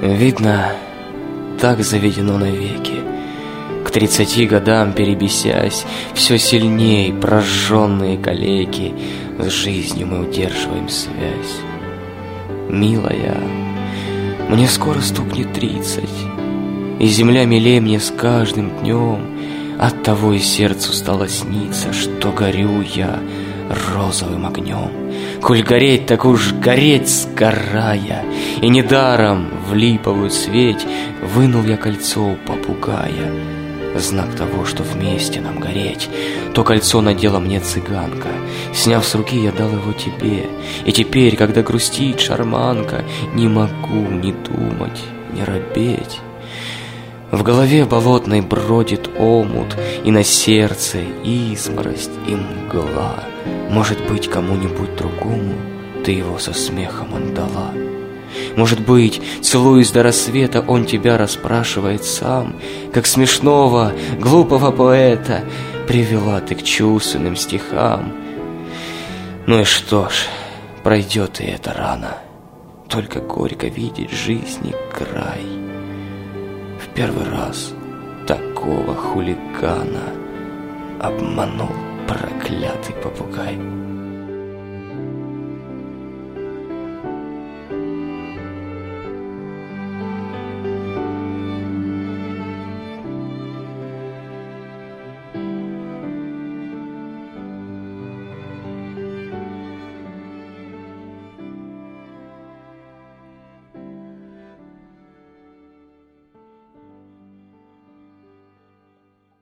Видно, так заведено навеки. К тридцати годам перебесясь, все сильней прожженные калеки, с жизнью мы удерживаем связь. Милая, мне скоро стукнет тридцать, и земля милее мне с каждым днем, от того и сердцу стало сниться, что горю я розовым огнем. Коль гореть, так уж гореть сгорая, И недаром в липовую светь Вынул я кольцо у попугая, Знак того, что вместе нам гореть. То кольцо надела мне цыганка, Сняв с руки, я дал его тебе. И теперь, когда грустит шарманка, Не могу ни думать, ни робеть. В голове болотной бродит омут, И на сердце изморость и мгла. Может быть, кому-нибудь другому Ты его со смехом отдала. Может быть, целуясь до рассвета, Он тебя расспрашивает сам, Как смешного, глупого поэта Привела ты к чувственным стихам. Ну и что ж, пройдет и это рано, Только горько видеть жизни край. В первый раз такого хулигана Обманул проклятый попугай.